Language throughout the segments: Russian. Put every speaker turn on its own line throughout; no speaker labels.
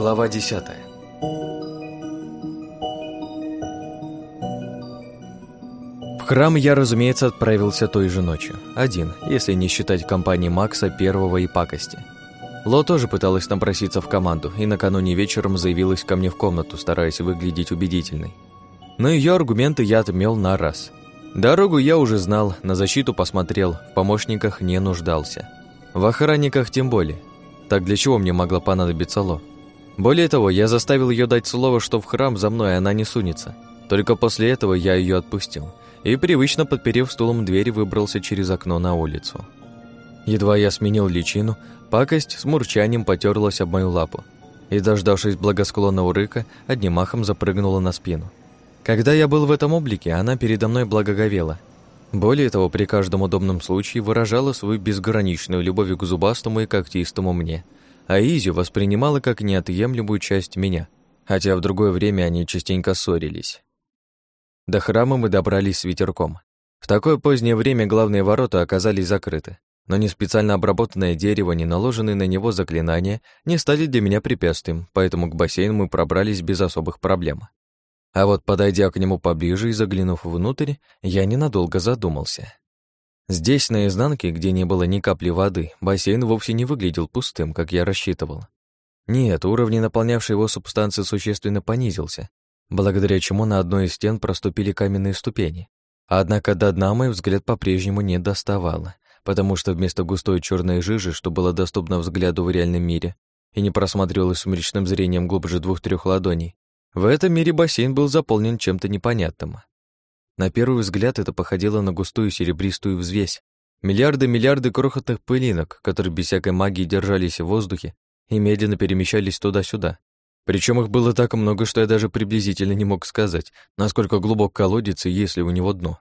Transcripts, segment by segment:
Глава 10 В храм я, разумеется, отправился той же ночью. Один, если не считать компании Макса, Первого и Пакости. Ло тоже пыталась напроситься в команду и накануне вечером заявилась ко мне в комнату, стараясь выглядеть убедительной. Но ее аргументы я отмел на раз. Дорогу я уже знал, на защиту посмотрел, в помощниках не нуждался. В охранниках тем более. Так для чего мне могла понадобиться Ло? Более того, я заставил ее дать слово, что в храм за мной она не сунется. Только после этого я ее отпустил и, привычно подперев стулом дверь, выбрался через окно на улицу. Едва я сменил личину, пакость с мурчанием потерлась об мою лапу и, дождавшись благосклонного рыка, одним махом запрыгнула на спину. Когда я был в этом облике, она передо мной благоговела. Более того, при каждом удобном случае выражала свою безграничную любовь к зубастому и когтистому мне, а Изю воспринимала как неотъемлемую часть меня, хотя в другое время они частенько ссорились. До храма мы добрались с ветерком. В такое позднее время главные ворота оказались закрыты, но ни специально обработанное дерево, ни наложенные на него заклинания не стали для меня препятствием, поэтому к бассейну мы пробрались без особых проблем. А вот подойдя к нему поближе и заглянув внутрь, я ненадолго задумался. Здесь, на изнанке, где не было ни капли воды, бассейн вовсе не выглядел пустым, как я рассчитывал. Нет, уровень наполнявшей его субстанции существенно понизился, благодаря чему на одной из стен проступили каменные ступени. Однако до дна мой взгляд по-прежнему не доставало, потому что вместо густой черной жижи, что было доступно взгляду в реальном мире, и не просматривалось сумеречным зрением глубже двух-трех ладоней, в этом мире бассейн был заполнен чем-то непонятным. На первый взгляд это походило на густую серебристую взвесь. Миллиарды-миллиарды крохотных пылинок, которые без всякой магии держались в воздухе и медленно перемещались туда-сюда, причем их было так много, что я даже приблизительно не мог сказать, насколько глубок колодец и есть ли у него дно.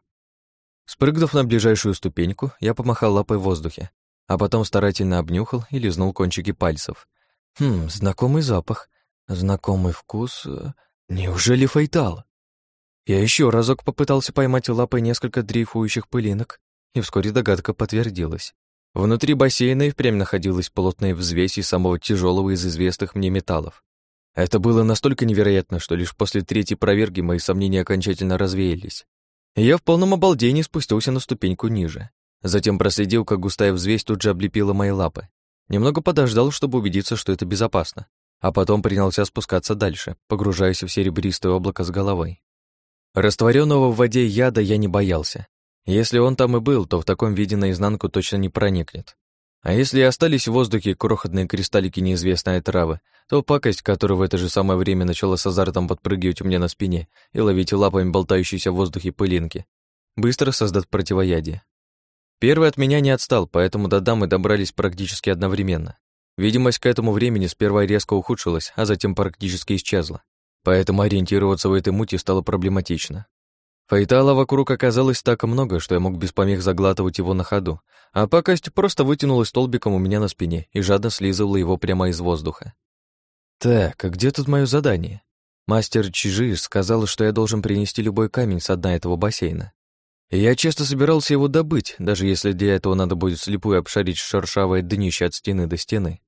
Спрыгнув на ближайшую ступеньку, я помахал лапой в воздухе, а потом старательно обнюхал и лизнул кончики пальцев. Хм, знакомый запах, знакомый вкус. Неужели фейтал? Я еще разок попытался поймать лапой несколько дрейфующих пылинок, и вскоре догадка подтвердилась. Внутри бассейна и впрямь находилась плотная взвесь самого тяжелого из известных мне металлов. Это было настолько невероятно, что лишь после третьей проверки мои сомнения окончательно развеялись. Я в полном обалдении спустился на ступеньку ниже. Затем проследил, как густая взвесь тут же облепила мои лапы. Немного подождал, чтобы убедиться, что это безопасно. А потом принялся спускаться дальше, погружаясь в серебристое облако с головой. Растворенного в воде яда я не боялся. Если он там и был, то в таком виде наизнанку точно не проникнет. А если и остались в воздухе крохотные кристаллики неизвестной травы, то пакость, которая в это же самое время начала с азартом подпрыгивать у меня на спине и ловить лапами болтающиеся в воздухе пылинки, быстро создаст противоядие. Первый от меня не отстал, поэтому до дамы добрались практически одновременно. Видимость к этому времени сперва резко ухудшилась, а затем практически исчезла. Поэтому ориентироваться в этой мути стало проблематично. Фейтала вокруг оказалось так много, что я мог без помех заглатывать его на ходу, а пакость просто вытянулась столбиком у меня на спине и жадно слизывала его прямо из воздуха. Так, а где тут мое задание? Мастер Чижи сказал, что я должен принести любой камень с дна этого бассейна. Я часто собирался его добыть, даже если для этого надо будет слепую обшарить шершавое днище от стены до стены.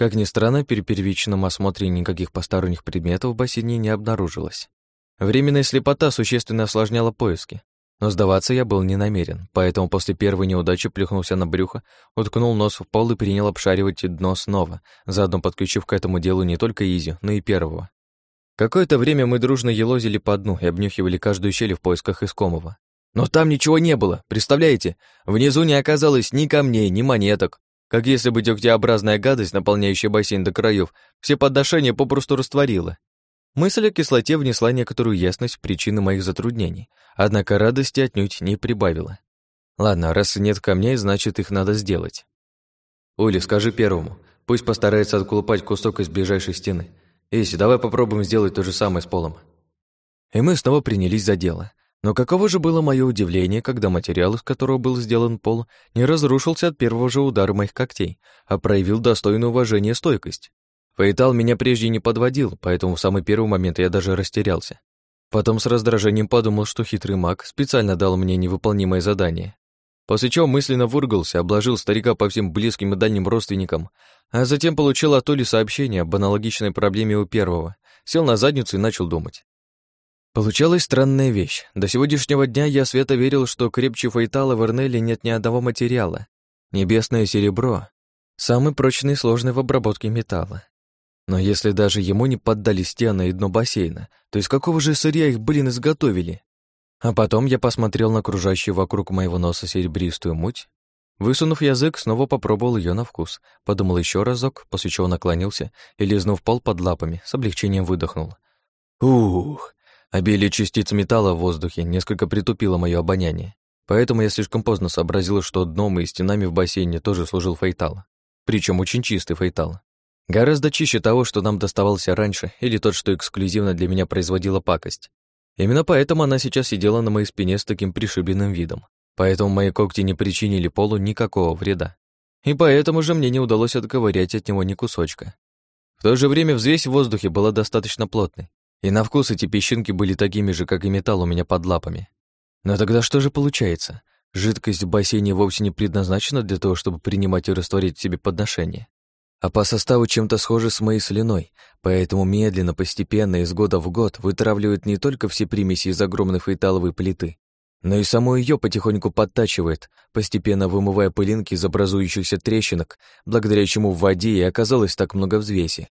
Как ни странно, при первичном осмотре никаких посторонних предметов в бассейне не обнаружилось. Временная слепота существенно осложняла поиски. Но сдаваться я был не намерен, поэтому после первой неудачи плюхнулся на брюхо, уткнул нос в пол и принял обшаривать дно снова, заодно подключив к этому делу не только Изи, но и первого. Какое-то время мы дружно елозили по дну и обнюхивали каждую щель в поисках искомого. Но там ничего не было, представляете? Внизу не оказалось ни камней, ни монеток. Как если бы дегтеобразная гадость, наполняющая бассейн до краев, все подношения попросту растворила. Мысль о кислоте внесла некоторую ясность в причины моих затруднений, однако радости отнюдь не прибавила. Ладно, раз нет камней, значит, их надо сделать. Ули, скажи первому, пусть постарается отколупать кусок из ближайшей стены. Иси, давай попробуем сделать то же самое с полом. И мы снова принялись за дело. Но каково же было мое удивление, когда материал, из которого был сделан пол, не разрушился от первого же удара моих когтей, а проявил достойное уважение и стойкость. Фейтал меня прежде не подводил, поэтому в самый первый момент я даже растерялся. Потом с раздражением подумал, что хитрый маг специально дал мне невыполнимое задание. после чего мысленно выругался, обложил старика по всем близким и дальним родственникам, а затем получил от Оли сообщение об аналогичной проблеме у первого, сел на задницу и начал думать. Получалась странная вещь. До сегодняшнего дня я свято верил, что крепче фейтала в Эрнеле нет ни одного материала. Небесное серебро — самый прочный и сложный в обработке металла. Но если даже ему не поддали стены и дно бассейна, то из какого же сырья их, блин, изготовили? А потом я посмотрел на окружающую вокруг моего носа серебристую муть. Высунув язык, снова попробовал ее на вкус. Подумал еще разок, после чего наклонился и, лизнув пол под лапами, с облегчением выдохнул. Ух! Обилие частиц металла в воздухе несколько притупило мое обоняние. Поэтому я слишком поздно сообразил, что дном и стенами в бассейне тоже служил фейтал. Причем очень чистый фейтал. Гораздо чище того, что нам доставался раньше, или тот, что эксклюзивно для меня производила пакость. Именно поэтому она сейчас сидела на моей спине с таким пришибленным видом. Поэтому мои когти не причинили полу никакого вреда. И поэтому же мне не удалось отковырять от него ни кусочка. В то же время взвесь в воздухе была достаточно плотной, и на вкус эти песчинки были такими же, как и металл у меня под лапами. Но тогда что же получается? Жидкость в бассейне вовсе не предназначена для того, чтобы принимать и растворить в себе подношение. А по составу чем-то схожи с моей слюной, поэтому медленно, постепенно, из года в год вытравливает не только все примеси из огромной фейталовой плиты, но и саму ее потихоньку подтачивает, постепенно вымывая пылинки из образующихся трещинок, благодаря чему в воде и оказалось так много взвеси.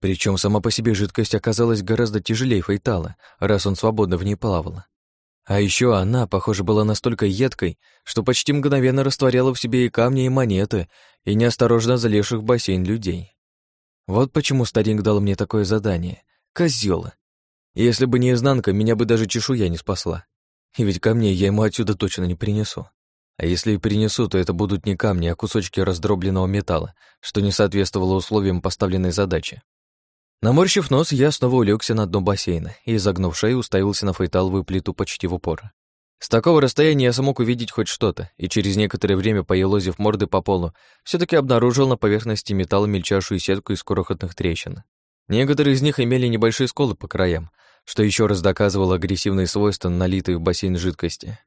Причем сама по себе жидкость оказалась гораздо тяжелее фейтала, раз он свободно в ней плавал. А еще она, похоже, была настолько едкой, что почти мгновенно растворяла в себе и камни, и монеты, и неосторожно залезших в бассейн людей. Вот почему старик дал мне такое задание. Козёл. Если бы не изнанка, меня бы даже чешуя не спасла. И ведь камней я ему отсюда точно не принесу. А если и принесу, то это будут не камни, а кусочки раздробленного металла, что не соответствовало условиям поставленной задачи. Наморщив нос, я снова улегся на дно бассейна и, загнув шею, уставился на фейталовую плиту почти в упор. С такого расстояния я смог увидеть хоть что-то, и через некоторое время, поелозив морды по полу, все таки обнаружил на поверхности металла мельчайшую сетку из крохотных трещин. Некоторые из них имели небольшие сколы по краям, что еще раз доказывало агрессивные свойства налитой в бассейн жидкости.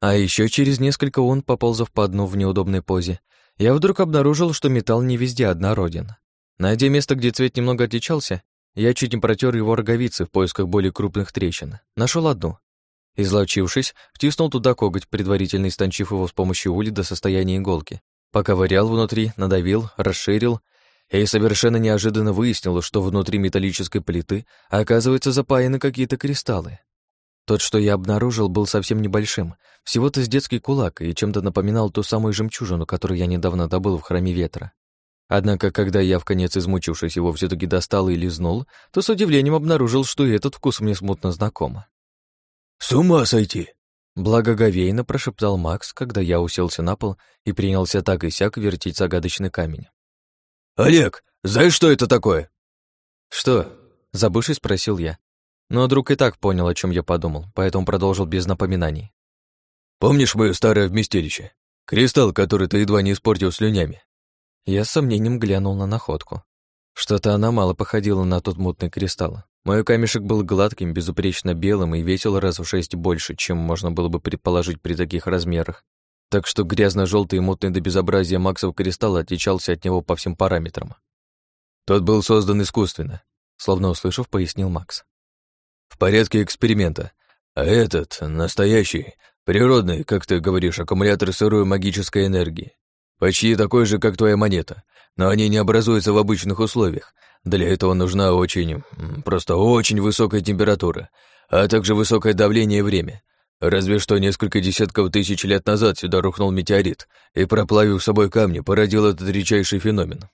А еще через несколько он, поползав по дну в неудобной позе, я вдруг обнаружил, что металл не везде однороден. Найдя место, где цвет немного отличался, я чуть не протер его роговицы в поисках более крупных трещин. Нашел одну. Изловчившись, втиснул туда коготь, предварительно истончив его с помощью ули до состояния иголки. Поковырял внутри, надавил, расширил и совершенно неожиданно выяснил, что внутри металлической плиты оказывается запаяны какие-то кристаллы. Тот, что я обнаружил, был совсем небольшим, всего-то с детский кулак и чем-то напоминал ту самую жемчужину, которую я недавно добыл в храме ветра. Однако, когда я, в конец измучившись, его все таки достал и лизнул, то с удивлением обнаружил, что и этот вкус мне смутно знаком.
«С ума сойти!»
Благоговейно прошептал Макс, когда я уселся на пол и принялся так и сяк вертеть загадочный камень.
«Олег, знаешь, что это такое?»
«Что?» — забывшись, спросил я. Но друг и так понял, о чем я подумал, поэтому продолжил без напоминаний.
«Помнишь мое старое вместилище? Кристалл, который ты едва не испортил слюнями?»
Я с сомнением глянул на находку. Что-то она мало походила на тот мутный кристалл. Мой камешек был гладким, безупречно белым и весил раз в шесть больше, чем можно было бы предположить при таких размерах. Так что грязно желтый и мутный до безобразия Максов кристалл отличался от него по всем параметрам.
Тот был создан искусственно, словно услышав, пояснил Макс. В порядке эксперимента. А этот, настоящий, природный, как ты говоришь, аккумулятор сырой магической энергии. Почти такой же, как твоя монета, но они не образуются в обычных условиях. Для этого нужна очень, просто очень высокая температура, а также высокое давление и время. Разве что несколько десятков тысяч лет назад сюда рухнул метеорит и, проплавив собой камни, породил этот редчайший феномен.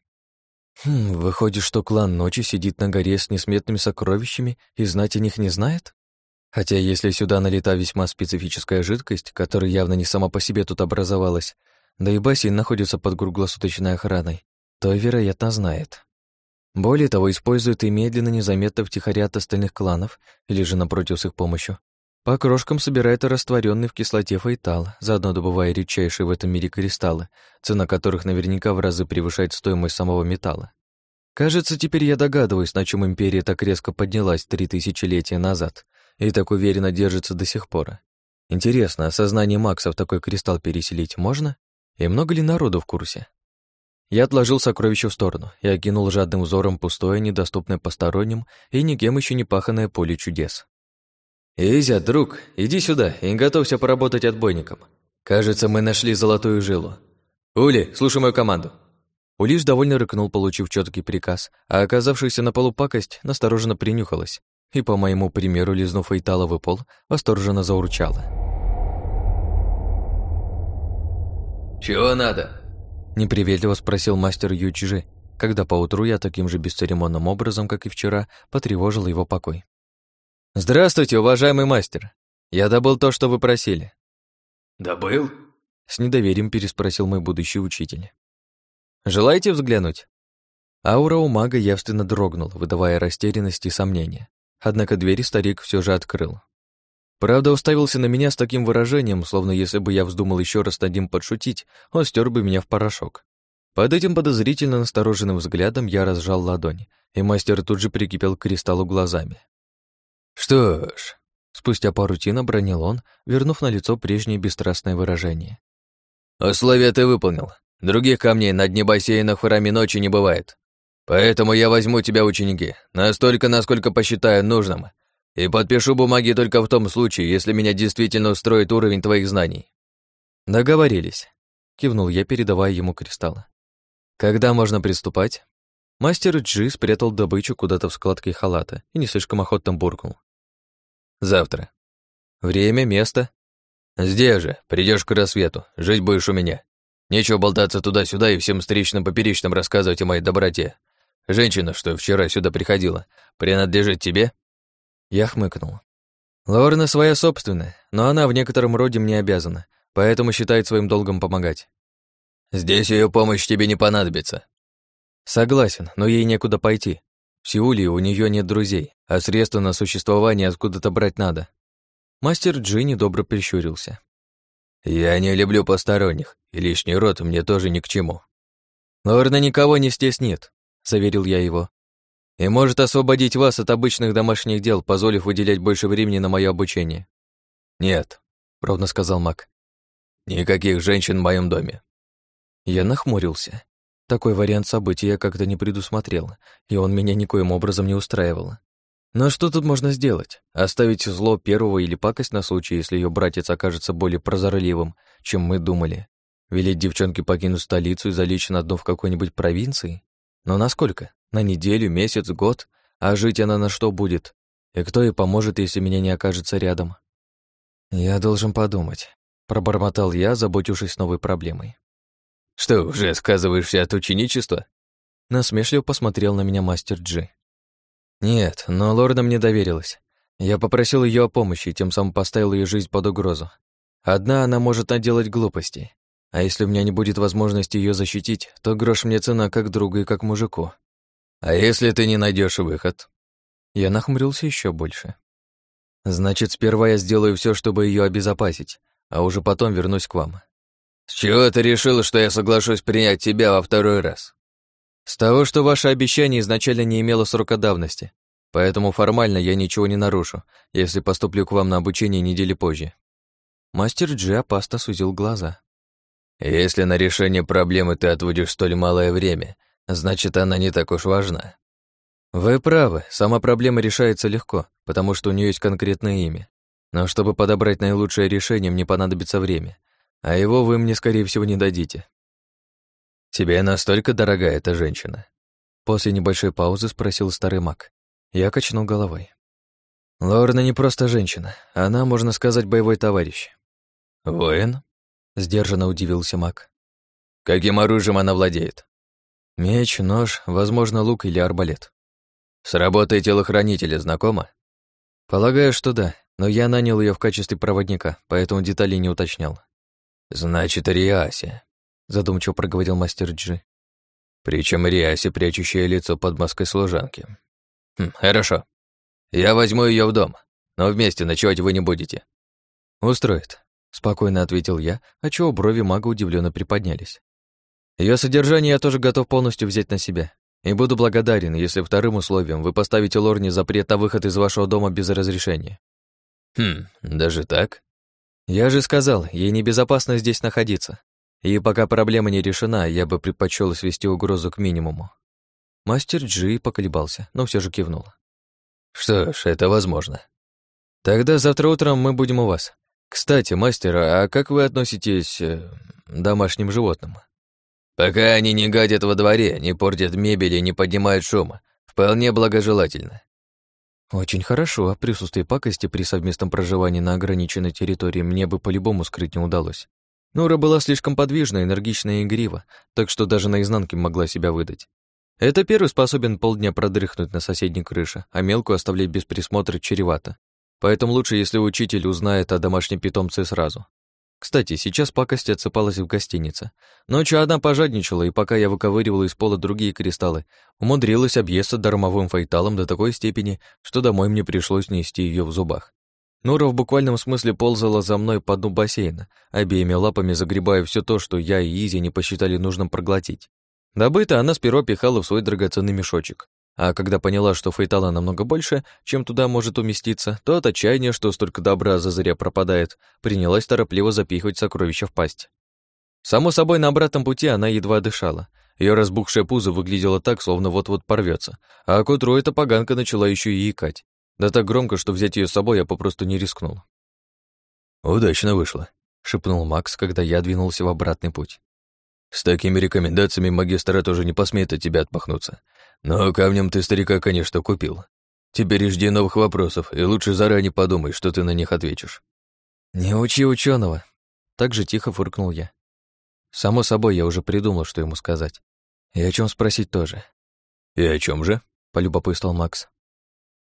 Хм, выходит, что клан Ночи сидит на горе с несметными сокровищами и знать о них не знает? Хотя если сюда налита весьма специфическая жидкость, которая явно не сама по себе тут образовалась, да и бассейн находится под круглосуточной охраной, то, вероятно, знает. Более того, использует и медленно, незаметно втихаря от остальных кланов, или же напротив с их помощью. По крошкам собирает растворенный в кислоте фейтал, заодно добывая редчайшие в этом мире кристаллы, цена которых наверняка в разы превышает стоимость самого металла. Кажется, теперь я догадываюсь, на чем империя так резко поднялась три тысячелетия назад и так уверенно держится до сих пор. Интересно, а сознание Макса в такой кристалл переселить можно? И много ли народу в курсе? Я отложил сокровище в сторону и окинул жадным взором пустое, недоступное посторонним и никем еще не паханное поле чудес. «Изя, друг, иди сюда и готовься поработать отбойником. Кажется, мы нашли золотую жилу. Ули, слушай мою команду». Улиш довольно рыкнул, получив четкий приказ, а оказавшаяся на полу пакость настороженно принюхалась и, по моему примеру, лизнув Эйталовый пол, восторженно заурчала.
«Чего надо?»
— неприветливо спросил мастер Ючжи, когда поутру я таким же бесцеремонным образом, как и вчера, потревожил его покой. «Здравствуйте, уважаемый мастер! Я добыл то, что вы просили».
«Добыл?»
— с недоверием переспросил мой будущий учитель. «Желаете взглянуть?» Аура у мага явственно дрогнула, выдавая растерянность и сомнения. Однако двери старик все же открыл. Правда, уставился на меня с таким выражением, словно если бы я вздумал еще раз над ним подшутить, он стер бы меня в порошок. Под этим подозрительно настороженным взглядом я разжал ладони, и мастер тут же прикипел к кристаллу глазами.
«Что ж...»
Спустя пару тин обронил он, вернув на лицо прежнее бесстрастное выражение.
«Условия ты выполнил. Других камней на дне бассейна в храме ночи не бывает. Поэтому я возьму тебя, ученики, настолько, насколько посчитаю нужным, и подпишу бумаги только в том случае, если меня действительно устроит уровень твоих знаний».
«Договорились», — кивнул я, передавая ему кристалл. «Когда можно приступать?» Мастер Джи спрятал добычу куда-то в складке халата и не слишком охотно буркнул.
«Завтра».
«Время, место?»
«Здесь же. Придешь к рассвету. Жить будешь у меня. Нечего болтаться туда-сюда и всем встречным-поперечным рассказывать о моей доброте. Женщина, что вчера сюда приходила, принадлежит тебе?»
Я хмыкнул. Лорна своя собственная, но она в некотором роде мне обязана, поэтому считает своим долгом помогать.
Здесь ее помощь тебе не понадобится.
Согласен, но ей некуда пойти. В Сеуле у нее нет друзей, а средства на существование откуда-то брать надо. Мастер Джи недобро прищурился.
Я не люблю посторонних, и лишний рот мне тоже ни к чему.
Лорна никого не стеснит, заверил я его и может освободить вас от обычных домашних дел, позволив выделять больше времени на мое обучение».
«Нет», — ровно сказал Мак. «Никаких женщин в моем доме».
Я нахмурился. Такой вариант событий я как-то не предусмотрел, и он меня никоим образом не устраивал. Но что тут можно сделать? Оставить зло первого или пакость на случай, если ее братец окажется более прозорливым, чем мы думали? Велеть девчонке покинуть столицу и залечь на дно в какой-нибудь провинции? Но насколько? На неделю, месяц, год? А жить она на что будет? И кто ей поможет, если меня не окажется рядом? Я должен подумать. Пробормотал я, заботившись новой проблемой.
«Что, уже сказываешься от ученичества?»
Насмешливо посмотрел на меня мастер Джи. «Нет, но лорда мне доверилась. Я попросил ее о помощи, тем самым поставил ее жизнь под угрозу. Одна она может наделать глупостей. А если у меня не будет возможности ее защитить, то грош мне цена как другу и как мужику.
А если ты не найдешь выход?
Я нахмурился еще больше. Значит, сперва я сделаю все, чтобы ее обезопасить, а уже потом вернусь к вам.
С чего ты решил, что я соглашусь принять тебя во второй раз?
С того, что ваше обещание изначально не имело срока давности, поэтому формально я ничего не нарушу, если поступлю к вам на обучение недели позже. Мастер Джи опасно сузил глаза.
Если на решение проблемы ты отводишь столь малое время, Значит, она не так уж важна.
Вы правы, сама проблема решается легко, потому что у нее есть конкретное имя. Но чтобы подобрать наилучшее решение, мне понадобится время, а его вы мне, скорее всего, не дадите.
Тебе настолько дорога эта женщина?
После небольшой паузы спросил старый маг. Я качнул головой. Лорна не просто женщина, она, можно сказать, боевой товарищ.
Воин?
Сдержанно удивился маг.
Каким оружием она владеет?
Меч, нож, возможно, лук или арбалет.
С работой телохранителя знакома?
Полагаю, что да, но я нанял ее в качестве проводника, поэтому деталей не уточнял.
Значит, Риаси, задумчиво проговорил мастер Джи. Причем Риаси, прячущее лицо под маской служанки. Хм, хорошо. Я возьму ее в дом, но вместе ночевать вы не будете.
Устроит, спокойно ответил я, а чего брови мага удивленно приподнялись. Ее содержание я тоже готов полностью взять на себя. И буду благодарен, если вторым условием вы поставите Лорне запрет на выход из вашего дома без разрешения.
Хм, даже так?
Я же сказал, ей небезопасно здесь находиться. И пока проблема не решена, я бы предпочел свести угрозу к минимуму. Мастер Джи поколебался, но все же кивнул.
Что ж, это возможно.
Тогда завтра утром мы будем у вас. Кстати, мастер, а как вы относитесь э, к домашним животным?
Пока они не гадят во дворе, не портят мебель и не поднимают шума, вполне благожелательно.
Очень хорошо, а присутствие пакости при совместном проживании на ограниченной территории мне бы по-любому скрыть не удалось. Нура была слишком подвижна, энергична и игрива, так что даже наизнанке могла себя выдать. Это первый способен полдня продрыхнуть на соседней крыше, а мелкую оставлять без присмотра чревато. Поэтому лучше, если учитель узнает о домашнем питомце сразу. Кстати, сейчас пакость отсыпалась в гостинице. Ночью одна пожадничала, и пока я выковыривала из пола другие кристаллы, умудрилась объесться дармовым фейталом до такой степени, что домой мне пришлось нести ее в зубах. Нура в буквальном смысле ползала за мной по дну бассейна, обеими лапами загребая все то, что я и Изи не посчитали нужным проглотить. Добыто она сперва пихала в свой драгоценный мешочек, а когда поняла, что фейтала намного больше, чем туда может уместиться, то от отчаяния, что столько добра за зря пропадает, принялась торопливо запихивать сокровища в пасть. Само собой, на обратном пути она едва дышала. Ее разбухшее пузо выглядело так, словно вот-вот порвется, а к утру эта поганка начала еще и икать. Да так громко, что взять ее с собой я попросту не рискнул.
«Удачно вышло», — шепнул Макс, когда я двинулся в обратный путь. «С такими рекомендациями магистра тоже не посмеет от тебя отпахнуться. Но камнем ты старика, конечно, купил. Теперь жди новых вопросов, и лучше заранее подумай, что ты на них ответишь.
Не учи ученого. Так же тихо фыркнул я. Само собой, я уже придумал, что ему сказать. И о чем спросить тоже.
И о чем же?
полюбопытствовал Макс.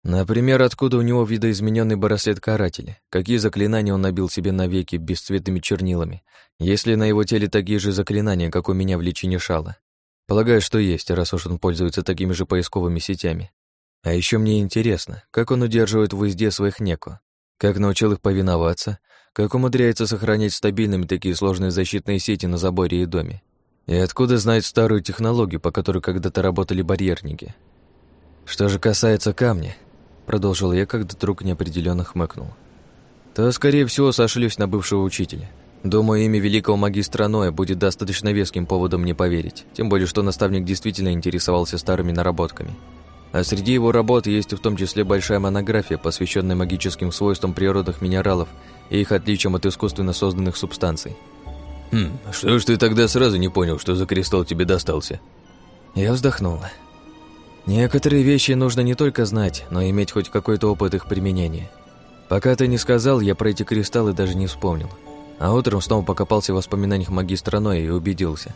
Например, откуда у него видоизмененный браслет карателя? Какие заклинания он набил себе навеки бесцветными чернилами? Есть ли на его теле такие же заклинания, как у меня в личине шала? Полагаю, что есть, раз уж он пользуется такими же поисковыми сетями. А еще мне интересно, как он удерживает в узде своих неко, как научил их повиноваться, как умудряется сохранять стабильными такие сложные защитные сети на заборе и доме, и откуда знает старую технологию, по которой когда-то работали барьерники. Что же касается камня, продолжил я, когда друг неопределенно хмыкнул, то, скорее всего, сошлюсь на бывшего учителя. Думаю, имя великого магистра Ноя будет достаточно веским поводом мне поверить, тем более, что наставник действительно интересовался старыми наработками. А среди его работ есть в том числе большая монография, посвященная магическим свойствам природных минералов и их отличиям от искусственно созданных субстанций.
«Хм, что ж ты тогда сразу не понял, что за кристалл тебе достался?»
Я вздохнула. Некоторые вещи нужно не только знать, но и иметь хоть какой-то опыт их применения. Пока ты не сказал, я про эти кристаллы даже не вспомнил. А утром снова покопался в воспоминаниях магистра Ноя и убедился.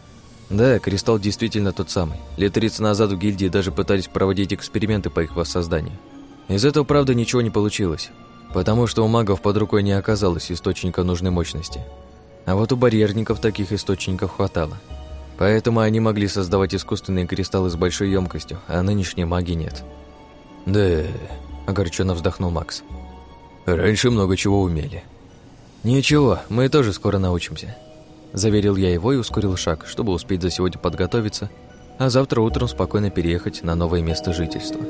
Да, кристалл действительно тот самый. Лет 30 назад в гильдии даже пытались проводить эксперименты по их воссозданию. Из этого, правда, ничего не получилось, потому что у магов под рукой не оказалось источника нужной мощности. А вот у барьерников таких источников хватало. Поэтому они могли создавать искусственные кристаллы с большой емкостью, а нынешней маги нет.
«Да...»
– огорченно вздохнул Макс.
«Раньше много чего умели».
«Ничего, мы тоже скоро научимся», – заверил я его и ускорил шаг, чтобы успеть за сегодня подготовиться, а завтра утром спокойно переехать на новое место жительства.